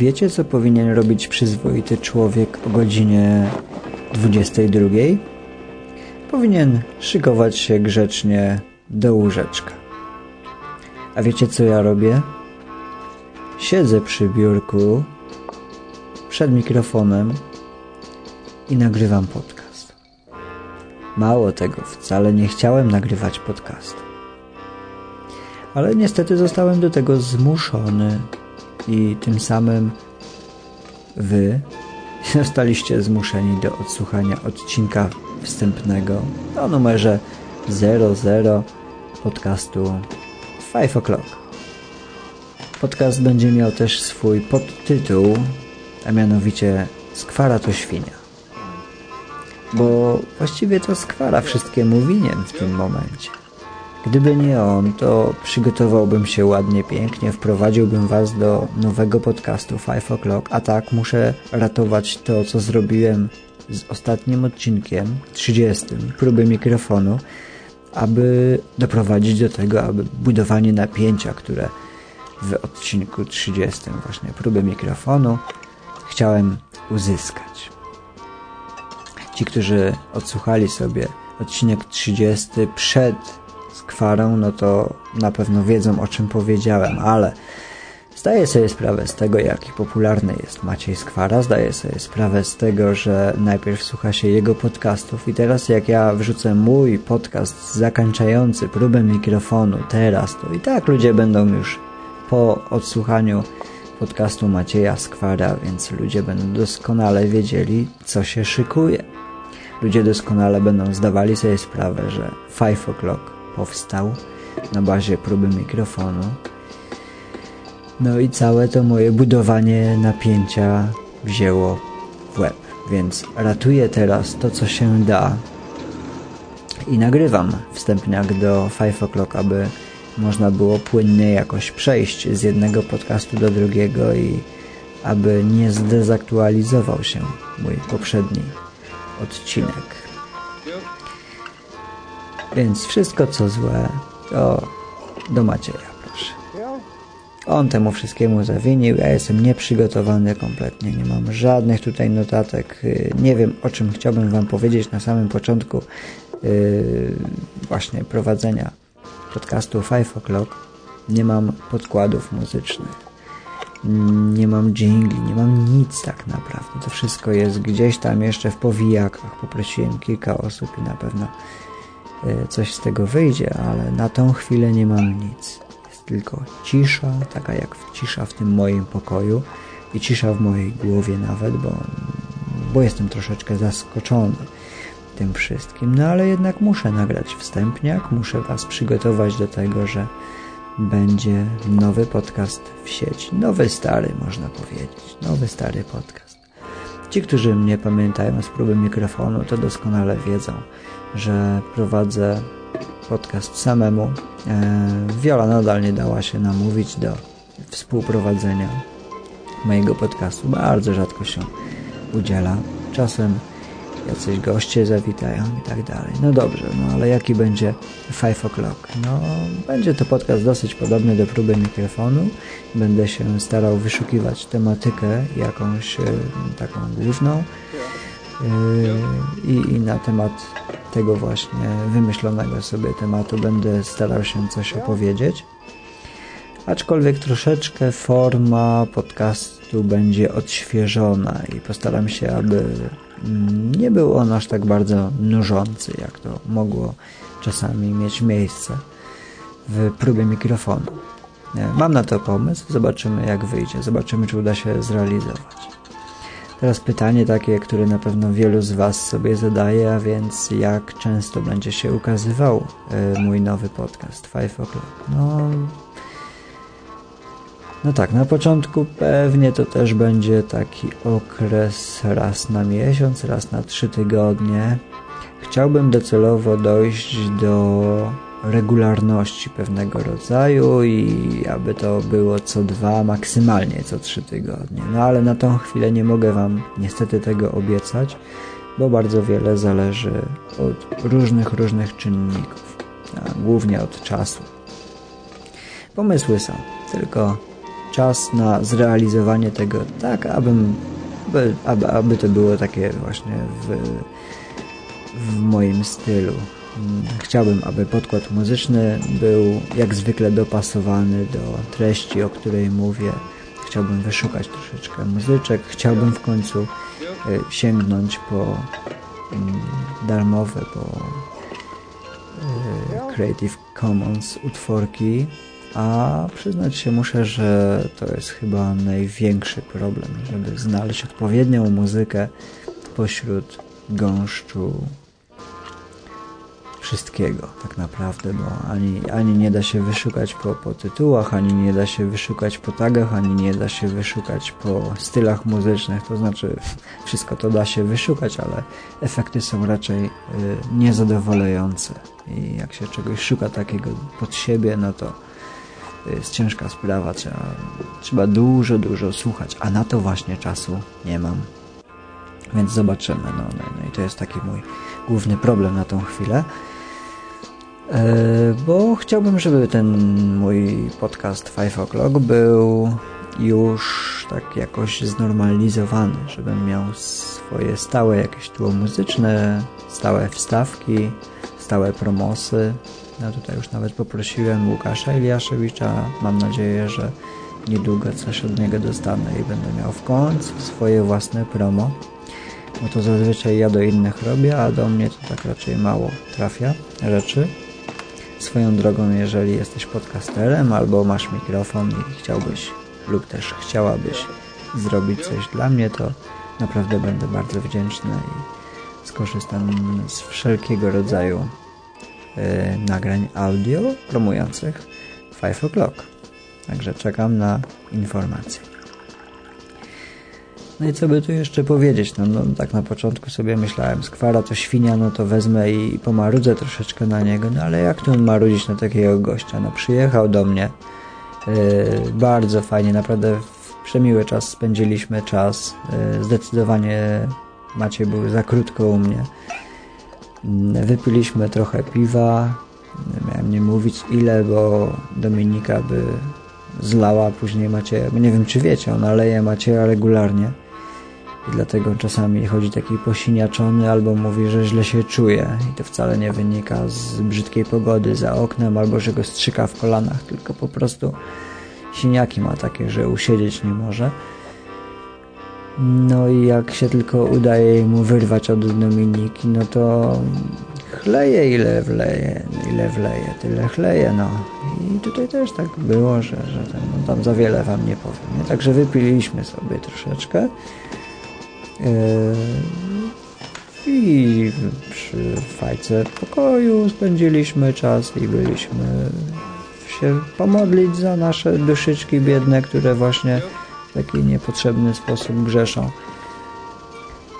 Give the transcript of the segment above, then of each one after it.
wiecie, co powinien robić przyzwoity człowiek o godzinie 22? Powinien szykować się grzecznie do łóżeczka. A wiecie, co ja robię? Siedzę przy biurku, przed mikrofonem i nagrywam podcast. Mało tego, wcale nie chciałem nagrywać podcastu. Ale niestety zostałem do tego zmuszony i tym samym wy zostaliście zmuszeni do odsłuchania odcinka wstępnego o numerze 00 podcastu 5 o'clock. Podcast będzie miał też swój podtytuł, a mianowicie Skwara to świnia. Bo właściwie to Skwara wszystkiemu winien w tym momencie. Gdyby nie on, to przygotowałbym się ładnie, pięknie, wprowadziłbym Was do nowego podcastu 5 O'Clock, a tak muszę ratować to, co zrobiłem z ostatnim odcinkiem, 30, próby mikrofonu, aby doprowadzić do tego, aby budowanie napięcia, które w odcinku 30 właśnie próby mikrofonu chciałem uzyskać. Ci, którzy odsłuchali sobie odcinek 30 przed skwarą, no to na pewno wiedzą o czym powiedziałem, ale zdaję sobie sprawę z tego, jaki popularny jest Maciej Skwara, zdaję sobie sprawę z tego, że najpierw słucha się jego podcastów i teraz jak ja wrzucę mój podcast zakończający próbę mikrofonu teraz, to i tak ludzie będą już po odsłuchaniu podcastu Macieja Skwara, więc ludzie będą doskonale wiedzieli, co się szykuje. Ludzie doskonale będą zdawali sobie sprawę, że 5 o'clock powstał na bazie próby mikrofonu. No i całe to moje budowanie napięcia wzięło w łeb, więc ratuję teraz to, co się da i nagrywam wstępniak do 5 o'clock, aby można było płynnie jakoś przejść z jednego podcastu do drugiego i aby nie zdezaktualizował się mój poprzedni odcinek. Więc wszystko co złe to do Macieja, proszę. On temu wszystkiemu zawinił, ja jestem nieprzygotowany kompletnie, nie mam żadnych tutaj notatek, nie wiem o czym chciałbym wam powiedzieć na samym początku yy, właśnie prowadzenia podcastu 5 O'Clock. Nie mam podkładów muzycznych nie mam jingli, nie mam nic tak naprawdę. To wszystko jest gdzieś tam jeszcze w powijakach. Poprosiłem kilka osób i na pewno coś z tego wyjdzie, ale na tą chwilę nie mam nic. Jest tylko cisza, taka jak cisza w tym moim pokoju i cisza w mojej głowie nawet, bo, bo jestem troszeczkę zaskoczony tym wszystkim. No ale jednak muszę nagrać wstępniak, muszę Was przygotować do tego, że będzie nowy podcast w sieci. Nowy, stary, można powiedzieć. Nowy, stary podcast. Ci, którzy mnie pamiętają z próby mikrofonu, to doskonale wiedzą, że prowadzę podcast samemu. E, Wiola nadal nie dała się namówić do współprowadzenia mojego podcastu. Bardzo rzadko się udziela. Czasem jacyś goście zawitają i tak dalej. No dobrze, no ale jaki będzie 5 o'clock? No, będzie to podcast dosyć podobny do próby mikrofonu. Będę się starał wyszukiwać tematykę jakąś y, taką główną i, i na temat tego właśnie wymyślonego sobie tematu będę starał się coś opowiedzieć. Aczkolwiek troszeczkę forma podcastu będzie odświeżona i postaram się, aby nie był on aż tak bardzo nużący, jak to mogło czasami mieć miejsce w próbie mikrofonu. Mam na to pomysł, zobaczymy jak wyjdzie, zobaczymy czy uda się zrealizować. Teraz pytanie takie, które na pewno wielu z Was sobie zadaje, a więc jak często będzie się ukazywał e, mój nowy podcast 5 O'Clock? No, no tak, na początku pewnie to też będzie taki okres raz na miesiąc, raz na trzy tygodnie. Chciałbym docelowo dojść do regularności pewnego rodzaju i aby to było co dwa, maksymalnie co trzy tygodnie. No ale na tą chwilę nie mogę Wam niestety tego obiecać, bo bardzo wiele zależy od różnych, różnych czynników, głównie od czasu. Pomysły są, tylko czas na zrealizowanie tego tak, abym, aby, aby, to było takie właśnie w, w moim stylu. Chciałbym, aby podkład muzyczny był jak zwykle dopasowany do treści, o której mówię. Chciałbym wyszukać troszeczkę muzyczek. Chciałbym w końcu y, sięgnąć po mm, darmowe, po y, Creative Commons utworki, a przyznać się muszę, że to jest chyba największy problem, żeby znaleźć odpowiednią muzykę pośród gąszczu wszystkiego tak naprawdę, bo ani, ani nie da się wyszukać po, po tytułach, ani nie da się wyszukać po tagach, ani nie da się wyszukać po stylach muzycznych, to znaczy wszystko to da się wyszukać, ale efekty są raczej y, niezadowalające i jak się czegoś szuka takiego pod siebie, no to jest ciężka sprawa, trzeba, trzeba dużo, dużo słuchać, a na to właśnie czasu nie mam. Więc zobaczymy. No, no, no i to jest taki mój główny problem na tą chwilę. E, bo chciałbym, żeby ten mój podcast 5 O'Clock był już tak jakoś znormalizowany, żebym miał swoje stałe jakieś tło muzyczne, stałe wstawki, stałe promosy. Ja tutaj już nawet poprosiłem Łukasza Iliaszewicza. Mam nadzieję, że niedługo coś od niego dostanę i będę miał w końcu swoje własne promo. Bo to zazwyczaj ja do innych robię, a do mnie to tak raczej mało trafia rzeczy. Swoją drogą, jeżeli jesteś podcasterem albo masz mikrofon i chciałbyś lub też chciałabyś zrobić coś dla mnie, to naprawdę będę bardzo wdzięczny i skorzystam z wszelkiego rodzaju y, nagrań audio promujących 5 o'clock. Także czekam na informacje. No i co by tu jeszcze powiedzieć? No, no tak na początku sobie myślałem, skwara to świnia, no to wezmę i pomarudzę troszeczkę na niego, no ale jak tu marudzić na takiego gościa? No przyjechał do mnie, yy, bardzo fajnie, naprawdę przemiły czas spędziliśmy czas, yy, zdecydowanie Maciej był za krótko u mnie. Yy, wypiliśmy trochę piwa, miałem nie mówić ile, bo Dominika by zlała później Macieja. Nie wiem, czy wiecie, on leje Macieja regularnie i dlatego czasami chodzi taki posiniaczony albo mówi, że źle się czuje i to wcale nie wynika z brzydkiej pogody za oknem albo że go strzyka w kolanach, tylko po prostu siniaki ma takie, że usiedzieć nie może. No i jak się tylko udaje mu wyrwać od Dominiki, no to chleje ile wleje, ile wleje, tyle chleje, no. I tutaj też tak było, że, że ten, no tam za wiele wam nie powiem. Nie? Także wypiliśmy sobie troszeczkę. Yy, I przy fajce pokoju spędziliśmy czas i byliśmy się pomodlić za nasze duszyczki biedne, które właśnie w taki niepotrzebny sposób grzeszą.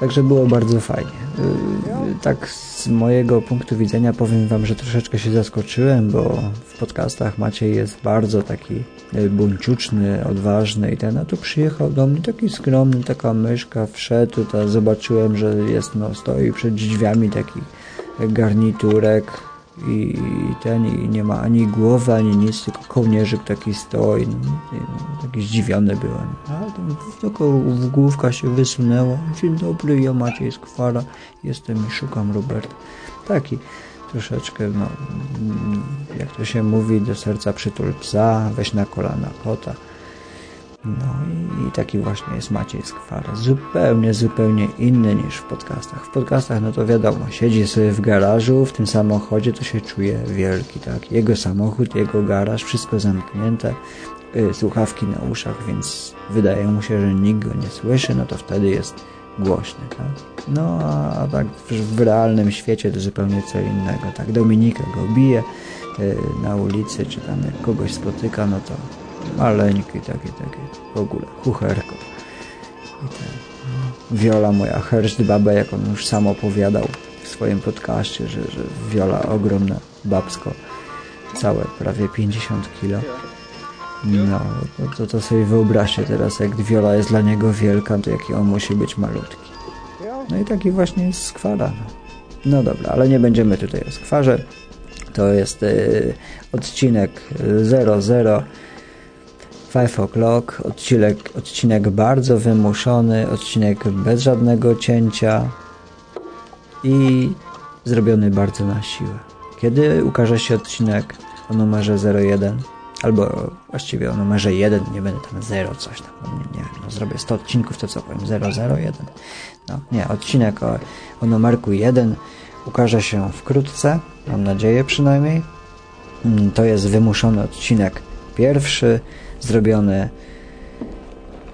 Także było bardzo fajnie. Yy, tak z mojego punktu widzenia powiem Wam, że troszeczkę się zaskoczyłem, bo w podcastach Maciej jest bardzo taki yy, buńczuczny, odważny i ten, a tu przyjechał do mnie taki skromny, taka myszka, wszedł tutaj, zobaczyłem, że jest, no, stoi przed drzwiami taki garniturek, i, ten i nie ma ani głowy, ani nic, tylko kołnierzyk taki stoi. taki zdziwiony byłem. A tam tylko główka się wysunęła. Dzień dobry, ja Maciej Skwara. Jestem i szukam Robert. Taki troszeczkę, no, jak to się mówi, do serca przytul psa, weź na kolana kota. No i taki właśnie jest Maciej Skwara. Zupełnie, zupełnie inny niż w podcastach. W podcastach, no to wiadomo, siedzi sobie w garażu, w tym samochodzie to się czuje wielki, tak? Jego samochód, jego garaż, wszystko zamknięte, yy, słuchawki na uszach, więc wydaje mu się, że nikt go nie słyszy, no to wtedy jest głośny, tak? No a tak w, w realnym świecie to zupełnie co innego, tak? Dominika go bije yy, na ulicy, czy tam jak kogoś spotyka, no to maleńkie takie, takie w ogóle, kucherko. I ten, no. Wiola moja herszt baba, jak on już sam opowiadał w swoim podcaście, że, że Wiola ogromna babsko, całe prawie 50 kilo. No, to, to, to sobie wyobraźcie teraz, jak Wiola jest dla niego wielka, to jaki on musi być malutki. No i taki właśnie jest skwara. No dobra, ale nie będziemy tutaj o skwarze. To jest y, odcinek 00 Five O'Clock, odcinek, odcinek bardzo wymuszony, odcinek bez żadnego cięcia i zrobiony bardzo na siłę. Kiedy ukaże się odcinek o numerze 01, albo właściwie o numerze 1, nie będę tam 0 coś tam, no nie, wiem, no zrobię 100 odcinków, to co powiem, 001. No nie, odcinek o, o numerku 1 ukaże się wkrótce, mam nadzieję przynajmniej. Mm, to jest wymuszony odcinek pierwszy, zrobiony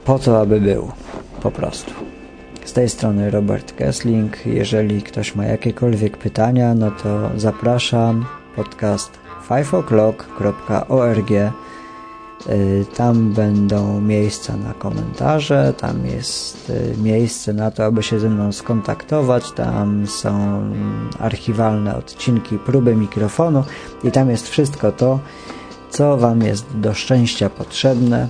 po to, aby był. Po prostu. Z tej strony Robert Kessling. Jeżeli ktoś ma jakiekolwiek pytania, no to zapraszam. Podcast 5o'clock.org y, Tam będą miejsca na komentarze, tam jest y, miejsce na to, aby się ze mną skontaktować, tam są archiwalne odcinki, próby mikrofonu i tam jest wszystko to, co Wam jest do szczęścia potrzebne.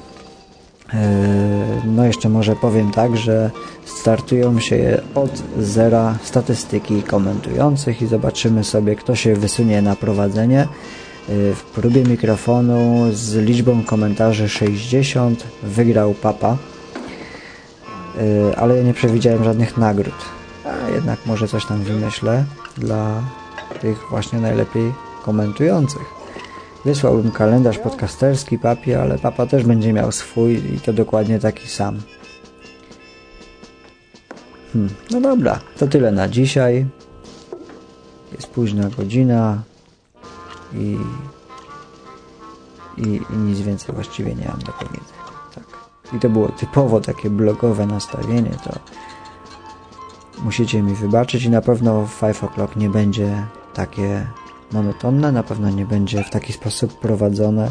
E, no jeszcze może powiem tak, że startują się od zera statystyki komentujących i zobaczymy sobie, kto się wysunie na prowadzenie. E, w próbie mikrofonu z liczbą komentarzy 60 wygrał Papa, e, ale ja nie przewidziałem żadnych nagród. A jednak może coś tam wymyślę dla tych właśnie najlepiej komentujących. Wysłałbym kalendarz podcasterski papie, ale papa też będzie miał swój i to dokładnie taki sam. Hmm, no dobra, to tyle na dzisiaj. Jest późna godzina i, i, i nic więcej właściwie nie mam do powiedzenia. Tak. I to było typowo takie blogowe nastawienie, to musicie mi wybaczyć i na pewno w 5 o'clock nie będzie takie monotonne, na pewno nie będzie w taki sposób prowadzone,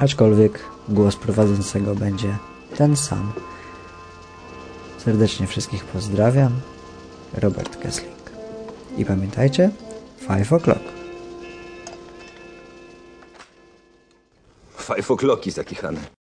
aczkolwiek głos prowadzącego będzie ten sam. Serdecznie wszystkich pozdrawiam. Robert Kessling. I pamiętajcie, 5 o'clock. Five o'clocki zakichane.